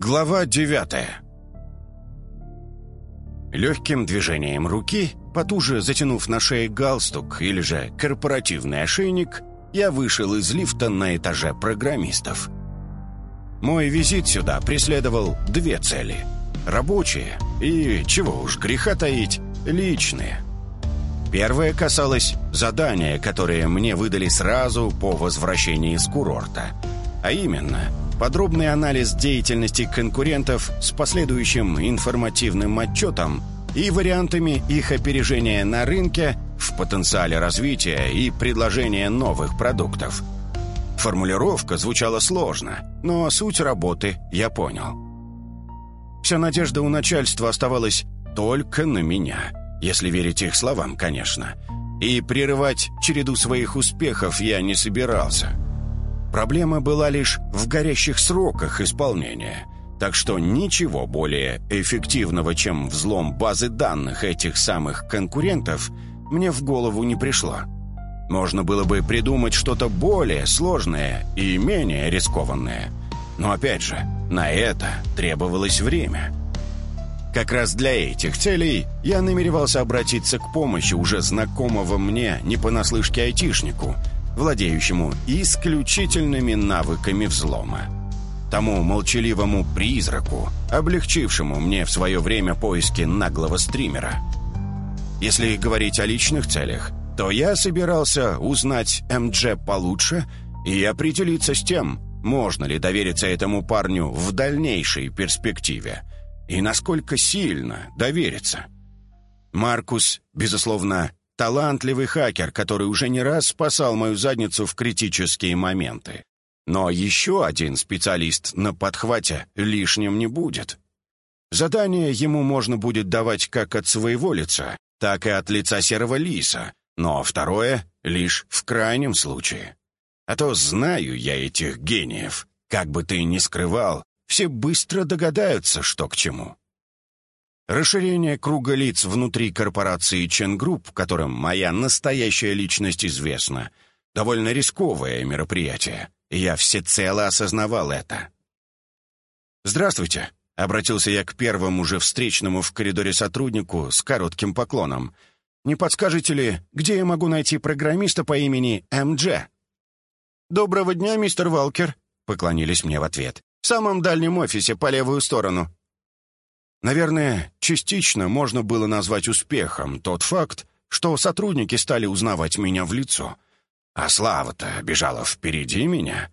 Глава девятая Легким движением руки, потуже затянув на шее галстук или же корпоративный ошейник, я вышел из лифта на этаже программистов. Мой визит сюда преследовал две цели. Рабочие и, чего уж греха таить, личные. Первое касалось задания, которые мне выдали сразу по возвращении с курорта. А именно – подробный анализ деятельности конкурентов с последующим информативным отчетом и вариантами их опережения на рынке в потенциале развития и предложения новых продуктов. Формулировка звучала сложно, но суть работы я понял. Вся надежда у начальства оставалась только на меня, если верить их словам, конечно. И прерывать череду своих успехов я не собирался – Проблема была лишь в горящих сроках исполнения, так что ничего более эффективного, чем взлом базы данных этих самых конкурентов, мне в голову не пришло. Можно было бы придумать что-то более сложное и менее рискованное. Но опять же, на это требовалось время. Как раз для этих целей я намеревался обратиться к помощи уже знакомого мне не понаслышке айтишнику – владеющему исключительными навыками взлома. Тому молчаливому призраку, облегчившему мне в свое время поиски наглого стримера. Если говорить о личных целях, то я собирался узнать МДЖ получше и определиться с тем, можно ли довериться этому парню в дальнейшей перспективе и насколько сильно довериться. Маркус, безусловно, Талантливый хакер, который уже не раз спасал мою задницу в критические моменты. Но еще один специалист на подхвате лишним не будет. Задание ему можно будет давать как от своего лица, так и от лица серого лиса, но второе — лишь в крайнем случае. А то знаю я этих гениев. Как бы ты ни скрывал, все быстро догадаются, что к чему. Расширение круга лиц внутри корпорации Ченгрупп, которым моя настоящая личность известна, довольно рисковое мероприятие. Я всецело осознавал это. «Здравствуйте», — обратился я к первому же встречному в коридоре сотруднику с коротким поклоном. «Не подскажете ли, где я могу найти программиста по имени МДЖ?» «Доброго дня, мистер Валкер», — поклонились мне в ответ. «В самом дальнем офисе по левую сторону. Наверное, частично можно было назвать успехом тот факт, что сотрудники стали узнавать меня в лицо. А Слава-то бежала впереди меня.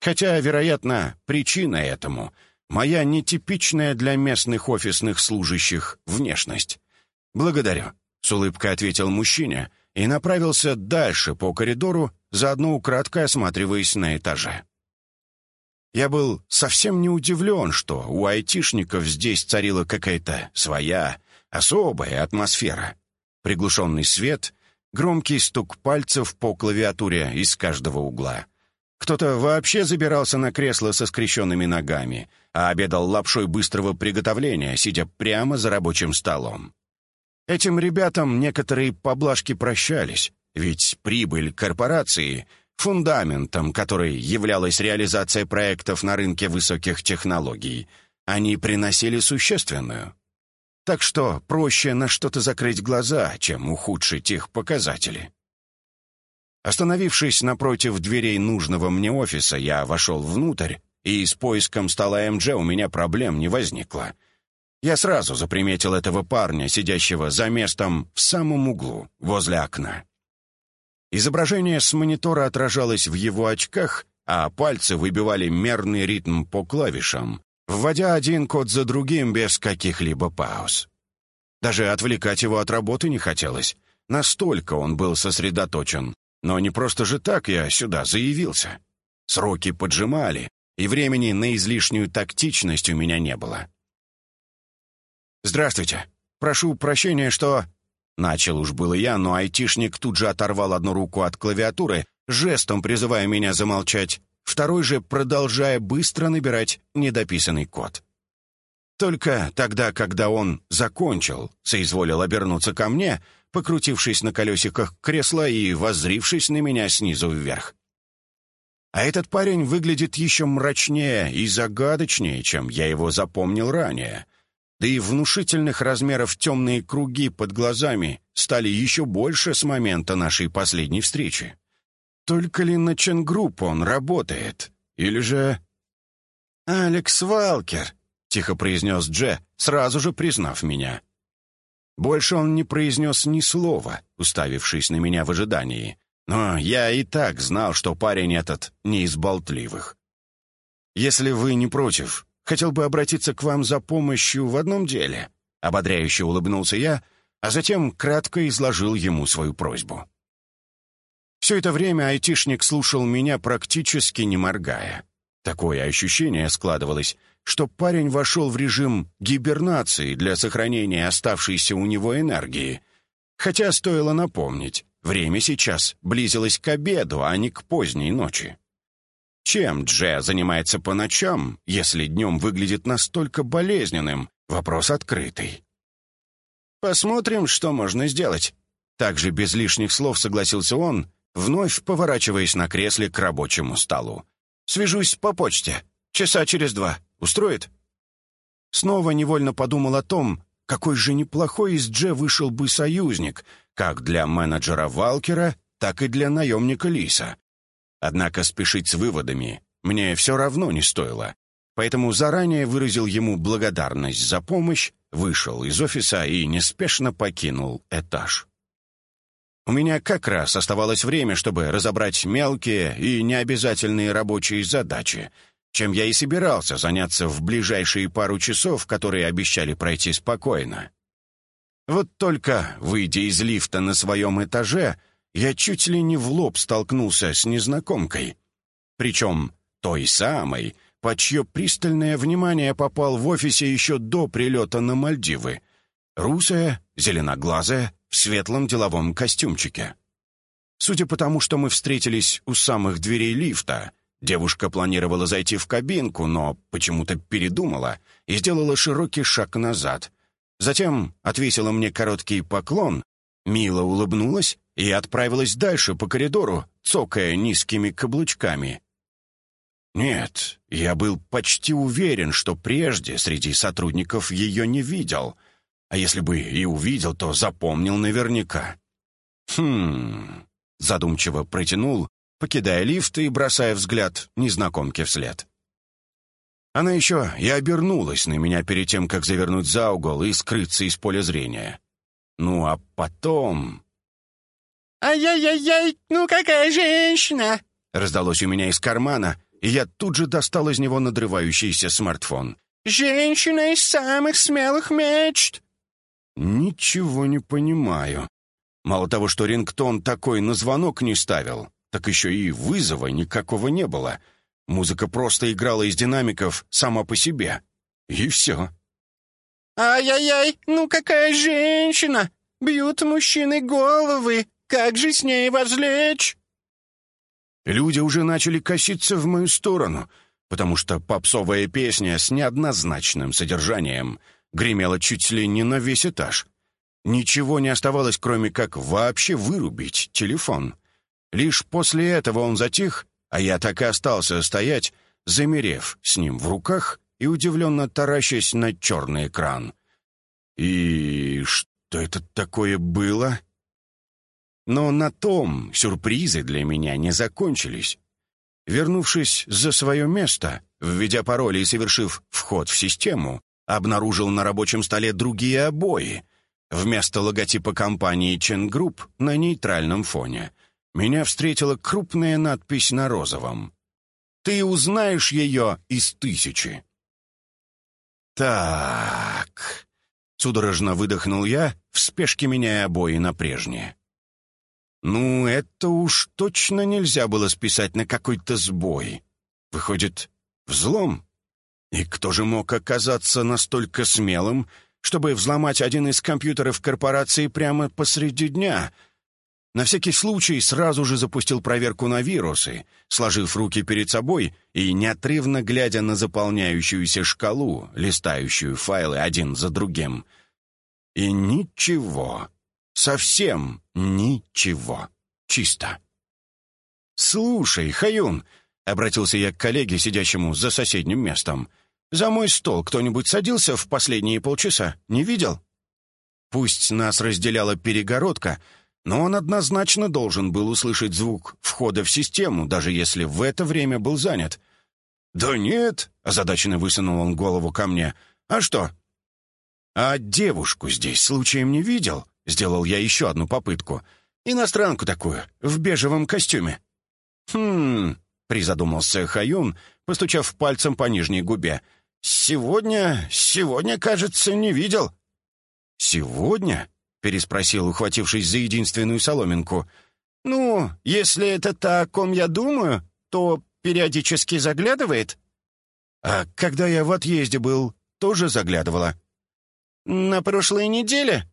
Хотя, вероятно, причина этому — моя нетипичная для местных офисных служащих внешность. «Благодарю», — с улыбкой ответил мужчине и направился дальше по коридору, заодно украдкой осматриваясь на этаже. Я был совсем не удивлен, что у айтишников здесь царила какая-то своя, особая атмосфера. Приглушенный свет, громкий стук пальцев по клавиатуре из каждого угла. Кто-то вообще забирался на кресло со скрещенными ногами, а обедал лапшой быстрого приготовления, сидя прямо за рабочим столом. Этим ребятам некоторые поблажки прощались, ведь прибыль корпорации — фундаментом, который являлась реализация проектов на рынке высоких технологий, они приносили существенную. Так что проще на что-то закрыть глаза, чем ухудшить их показатели. Остановившись напротив дверей нужного мне офиса, я вошел внутрь, и с поиском стола МДЖ у меня проблем не возникло. Я сразу заприметил этого парня, сидящего за местом в самом углу, возле окна. Изображение с монитора отражалось в его очках, а пальцы выбивали мерный ритм по клавишам, вводя один код за другим без каких-либо пауз. Даже отвлекать его от работы не хотелось. Настолько он был сосредоточен. Но не просто же так я сюда заявился. Сроки поджимали, и времени на излишнюю тактичность у меня не было. «Здравствуйте. Прошу прощения, что...» Начал уж было я, но айтишник тут же оторвал одну руку от клавиатуры, жестом призывая меня замолчать, второй же продолжая быстро набирать недописанный код. Только тогда, когда он закончил, соизволил обернуться ко мне, покрутившись на колесиках кресла и воззрившись на меня снизу вверх. А этот парень выглядит еще мрачнее и загадочнее, чем я его запомнил ранее. Да и внушительных размеров темные круги под глазами стали еще больше с момента нашей последней встречи. Только ли на Ченгрупп он работает? Или же... «Алекс Валкер», — тихо произнес Дже, сразу же признав меня. Больше он не произнес ни слова, уставившись на меня в ожидании. Но я и так знал, что парень этот не из болтливых. «Если вы не против, хотел бы обратиться к вам за помощью в одном деле», — ободряюще улыбнулся я, а затем кратко изложил ему свою просьбу. Все это время айтишник слушал меня практически не моргая. Такое ощущение складывалось, что парень вошел в режим гибернации для сохранения оставшейся у него энергии. Хотя стоило напомнить, время сейчас близилось к обеду, а не к поздней ночи. Чем Дже занимается по ночам, если днем выглядит настолько болезненным? Вопрос открытый. «Посмотрим, что можно сделать». Также без лишних слов согласился он, вновь поворачиваясь на кресле к рабочему столу. «Свяжусь по почте. Часа через два. Устроит?» Снова невольно подумал о том, какой же неплохой из Дже вышел бы союзник, как для менеджера Валкера, так и для наемника Лиса. Однако спешить с выводами мне все равно не стоило, поэтому заранее выразил ему благодарность за помощь, вышел из офиса и неспешно покинул этаж. У меня как раз оставалось время, чтобы разобрать мелкие и необязательные рабочие задачи, чем я и собирался заняться в ближайшие пару часов, которые обещали пройти спокойно. Вот только, выйдя из лифта на своем этаже, я чуть ли не в лоб столкнулся с незнакомкой. Причем той самой, под чье пристальное внимание попал в офисе еще до прилета на Мальдивы. Русая, зеленоглазая, в светлом деловом костюмчике. Судя по тому, что мы встретились у самых дверей лифта, девушка планировала зайти в кабинку, но почему-то передумала и сделала широкий шаг назад. Затем отвесила мне короткий поклон, мило улыбнулась и отправилась дальше по коридору, цокая низкими каблучками. Нет, я был почти уверен, что прежде среди сотрудников ее не видел — а если бы и увидел, то запомнил наверняка. «Хм...» — задумчиво протянул, покидая лифт и бросая взгляд незнакомке вслед. Она еще и обернулась на меня перед тем, как завернуть за угол и скрыться из поля зрения. Ну а потом... «Ай-яй-яй-яй, ну какая женщина!» Раздалось у меня из кармана, и я тут же достал из него надрывающийся смартфон. «Женщина из самых смелых мечт!» «Ничего не понимаю. Мало того, что рингтон такой на звонок не ставил, так еще и вызова никакого не было. Музыка просто играла из динамиков сама по себе. И все». «Ай-яй-яй, ну какая женщина! Бьют мужчины головы! Как же с ней возлечь?» Люди уже начали коситься в мою сторону, потому что попсовая песня с неоднозначным содержанием — гремело чуть ли не на весь этаж. Ничего не оставалось, кроме как вообще вырубить телефон. Лишь после этого он затих, а я так и остался стоять, замерев с ним в руках и удивленно таращась на черный экран. И что это такое было? Но на том сюрпризы для меня не закончились. Вернувшись за свое место, введя пароль и совершив вход в систему, обнаружил на рабочем столе другие обои. Вместо логотипа компании Chen Group на нейтральном фоне меня встретила крупная надпись на розовом. «Ты узнаешь ее из тысячи». «Так...» — судорожно выдохнул я, в спешке меняя обои на прежние. «Ну, это уж точно нельзя было списать на какой-то сбой. Выходит, взлом?» И кто же мог оказаться настолько смелым, чтобы взломать один из компьютеров корпорации прямо посреди дня? На всякий случай сразу же запустил проверку на вирусы, сложив руки перед собой и неотрывно глядя на заполняющуюся шкалу, листающую файлы один за другим. И ничего. Совсем ничего. Чисто. «Слушай, Хаюн, — обратился я к коллеге, сидящему за соседним местом. «За мой стол кто-нибудь садился в последние полчаса? Не видел?» Пусть нас разделяла перегородка, но он однозначно должен был услышать звук входа в систему, даже если в это время был занят. «Да нет», — озадаченно высунул он голову ко мне. «А что?» «А девушку здесь случаем не видел?» — сделал я еще одну попытку. «Иностранку такую, в бежевом костюме». «Хм...» — призадумался Хаюн, постучав пальцем по нижней губе. «Сегодня... сегодня, кажется, не видел». «Сегодня?» — переспросил, ухватившись за единственную соломинку. «Ну, если это то, о ком я думаю, то периодически заглядывает». «А когда я в отъезде был, тоже заглядывала?» «На прошлой неделе?»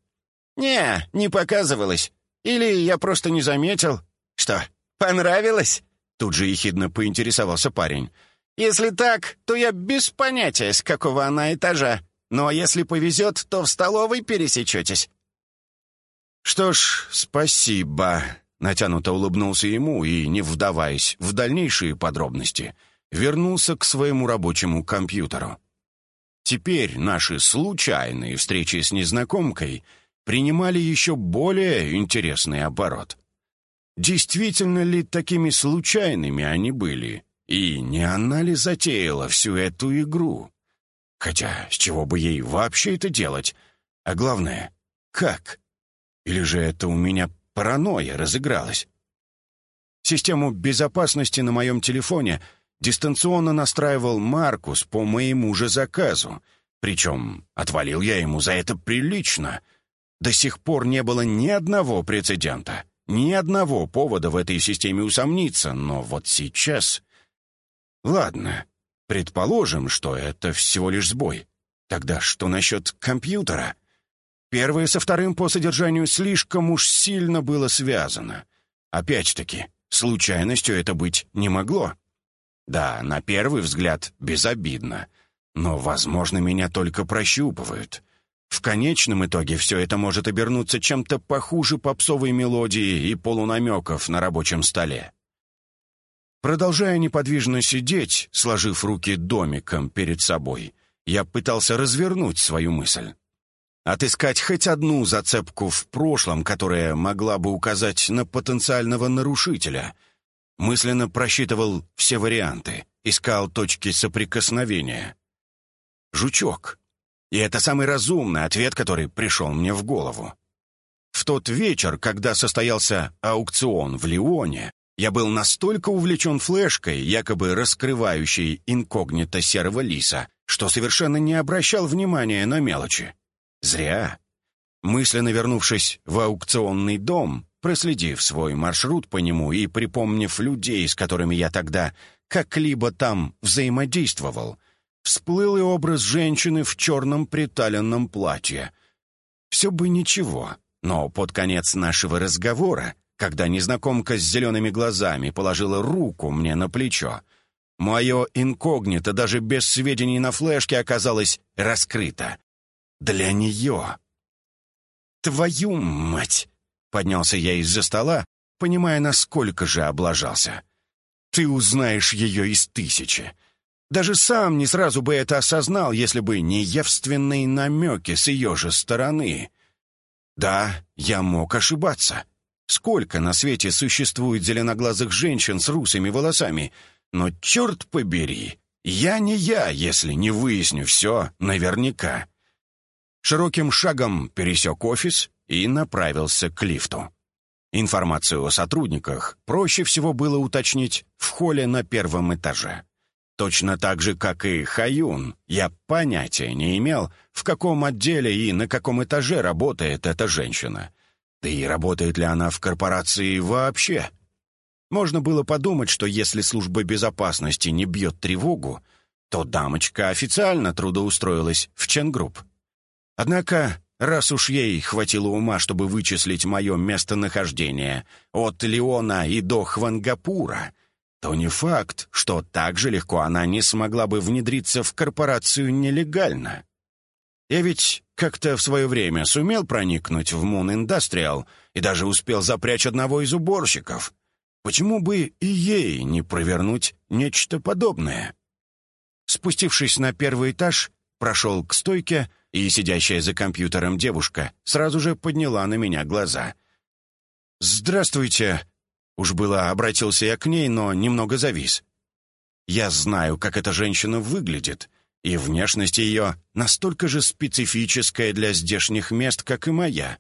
«Не, не показывалось. Или я просто не заметил. Что, понравилось?» Тут же ехидно поинтересовался парень. «Если так, то я без понятия, с какого она этажа. Но если повезет, то в столовой пересечетесь». «Что ж, спасибо», — натянуто улыбнулся ему и, не вдаваясь в дальнейшие подробности, вернулся к своему рабочему компьютеру. Теперь наши случайные встречи с незнакомкой принимали еще более интересный оборот. Действительно ли такими случайными они были? И не она ли затеяла всю эту игру? Хотя, с чего бы ей вообще это делать? А главное, как? Или же это у меня паранойя разыгралась? Систему безопасности на моем телефоне дистанционно настраивал Маркус по моему же заказу. Причем отвалил я ему за это прилично. До сих пор не было ни одного прецедента, ни одного повода в этой системе усомниться, но вот сейчас... Ладно, Предположим, что это всего лишь сбой. Тогда что насчет компьютера? Первое со вторым по содержанию слишком уж сильно было связано. Опять-таки, случайностью это быть не могло. Да, на первый взгляд безобидно, но, возможно, меня только прощупывают. В конечном итоге все это может обернуться чем-то похуже попсовой мелодии и полунамеков на рабочем столе. Продолжая неподвижно сидеть, сложив руки домиком перед собой, я пытался развернуть свою мысль. Отыскать хоть одну зацепку в прошлом, которая могла бы указать на потенциального нарушителя. Мысленно просчитывал все варианты, искал точки соприкосновения. «Жучок». И это самый разумный ответ, который пришел мне в голову. В тот вечер, когда состоялся аукцион в Лионе, я был настолько увлечен флешкой, якобы раскрывающей инкогнито серого лиса, что совершенно не обращал внимания на мелочи. Зря. Мысленно вернувшись в аукционный дом, проследив свой маршрут по нему и припомнив людей, с которыми я тогда как-либо там взаимодействовал, всплыл и образ женщины в черном приталенном платье. Все бы ничего, но под конец нашего разговора когда незнакомка с зелеными глазами положила руку мне на плечо. Мое инкогнито даже без сведений на флешке оказалось раскрыто. Для нее. «Твою мать!» — поднялся я из-за стола, понимая, насколько же облажался. «Ты узнаешь ее из тысячи. Даже сам не сразу бы это осознал, если бы не явственные намеки с ее же стороны. Да, я мог ошибаться». Сколько на свете существует зеленоглазых женщин с русыми волосами? Но черт побери, я не я, если не выясню все наверняка. Широким шагом пересек офис и направился к лифту. Информацию о сотрудниках проще всего было уточнить в холле на первом этаже. Точно так же, как и Хаюн, я понятия не имел, в каком отделе и на каком этаже работает эта женщина. Да и работает ли она в корпорации вообще? Можно было подумать, что если служба безопасности не бьет тревогу, то дамочка официально трудоустроилась в Ченгрупп. Однако, раз уж ей хватило ума, чтобы вычислить мое местонахождение от Леона и до Хвангапура, то не факт, что так же легко она не смогла бы внедриться в корпорацию нелегально. Я ведь как-то в свое время сумел проникнуть в Moon Industrial и даже успел запрячь одного из уборщиков. Почему бы и ей не провернуть нечто подобное? Спустившись на первый этаж, прошел к стойке, и сидящая за компьютером девушка сразу же подняла на меня глаза. «Здравствуйте!» Уж было обратился я к ней, но немного завис. Я знаю, как эта женщина выглядит, и внешность ее настолько же специфическая для здешних мест, как и моя.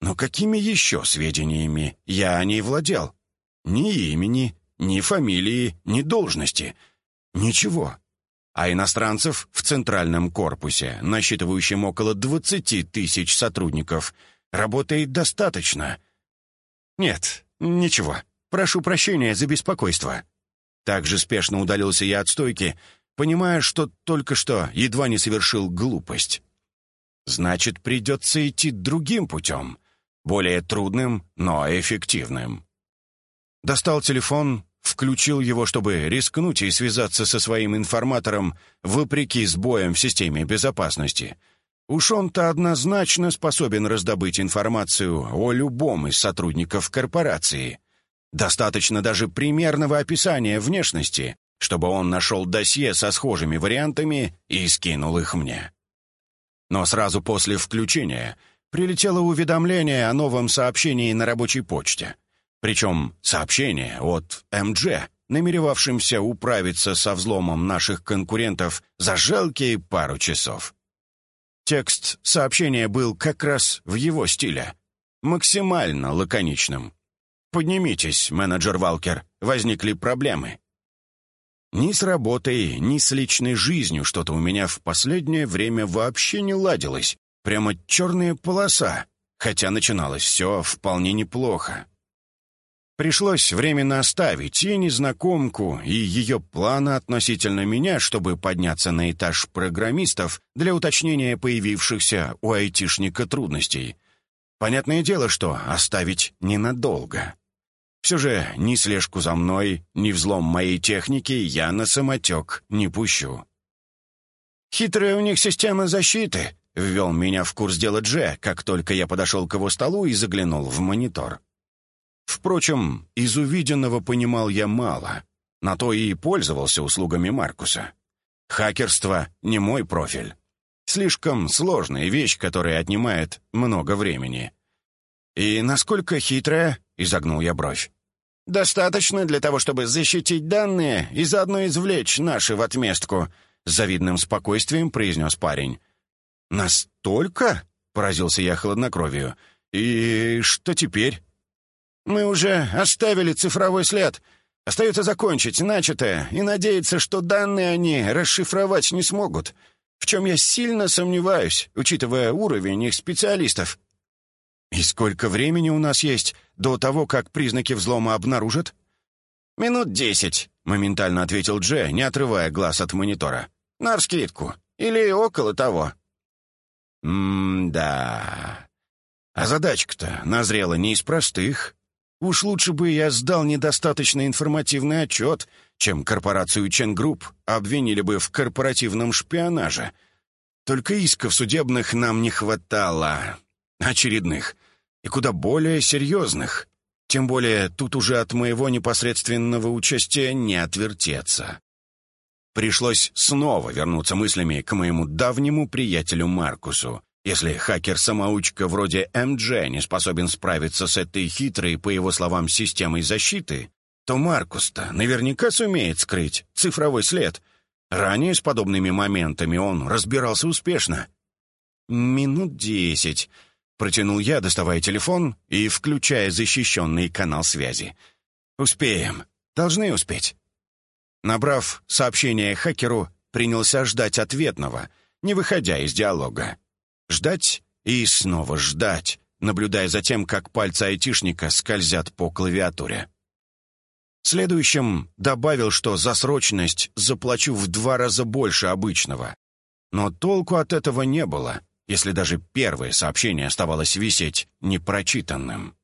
Но какими еще сведениями я о ней владел? Ни имени, ни фамилии, ни должности. Ничего. А иностранцев в центральном корпусе, насчитывающем около 20 тысяч сотрудников, работает достаточно. Нет, ничего. Прошу прощения за беспокойство. Также спешно удалился я от стойки, понимая, что только что едва не совершил глупость. Значит, придется идти другим путем, более трудным, но эффективным. Достал телефон, включил его, чтобы рискнуть и связаться со своим информатором вопреки сбоям в системе безопасности. Уж он-то однозначно способен раздобыть информацию о любом из сотрудников корпорации. Достаточно даже примерного описания внешности, чтобы он нашел досье со схожими вариантами и скинул их мне. Но сразу после включения прилетело уведомление о новом сообщении на рабочей почте — причем сообщение от МДЖ, намеревавшимся управиться со взломом наших конкурентов за жалкие пару часов. Текст сообщения был как раз в его стиле, максимально лаконичным. «Поднимитесь, менеджер Валкер, возникли проблемы». Ни с работой, ни с личной жизнью что-то у меня в последнее время вообще не ладилось. Прямо черная полоса, хотя начиналось все вполне неплохо. Пришлось временно оставить и незнакомку, и ее планы относительно меня, чтобы подняться на этаж программистов для уточнения появившихся у айтишника трудностей. Понятное дело, что оставить ненадолго. Все же ни слежку за мной, ни взлом моей техники я на самотек не пущу. «Хитрая у них система защиты», — ввел меня в курс дела Дже, как только я подошел к его столу и заглянул в монитор. Впрочем, из увиденного понимал я мало. На то и пользовался услугами Маркуса. Хакерство — не мой профиль. Слишком сложная вещь, которая отнимает много времени. «И насколько хитрая?» — изогнул я бровь. «Достаточно для того, чтобы защитить данные и заодно извлечь наши в отместку», — с завидным спокойствием произнес парень. «Настолько?» — поразился я хладнокровию. «И что теперь?» Мы уже оставили цифровой след. Остается закончить начатое и надеяться, что данные они расшифровать не смогут, в чем я сильно сомневаюсь, учитывая уровень их специалистов. И сколько времени у нас есть до того, как признаки взлома обнаружат? «Минут десять», — моментально ответил Дже, не отрывая глаз от монитора. «На вскидку. Или около того». «М-да. А задачка-то назрела не из простых. Уж лучше бы я сдал недостаточно информативный отчет, чем корпорацию Ченгрупп обвинили бы в корпоративном шпионаже. Только исков судебных нам не хватало. Очередных. И куда более серьезных. Тем более тут уже от моего непосредственного участия не отвертеться. Пришлось снова вернуться мыслями к моему давнему приятелю Маркусу. Если хакер-самоучка вроде МДЖ не способен справиться с этой хитрой, по его словам, системой защиты, то Маркус-то наверняка сумеет скрыть цифровой след. Ранее с подобными моментами он разбирался успешно. «Минут десять», — протянул я, доставая телефон и включая защищенный канал связи. «Успеем. Должны успеть». Набрав сообщение хакеру, принялся ждать ответного, не выходя из диалога. Ждать и снова ждать, наблюдая за тем, как пальцы айтишника скользят по клавиатуре. Следующим добавил, что за срочность заплачу в два раза больше обычного. Но толку от этого не было, если даже первое сообщение оставалось висеть непрочитанным.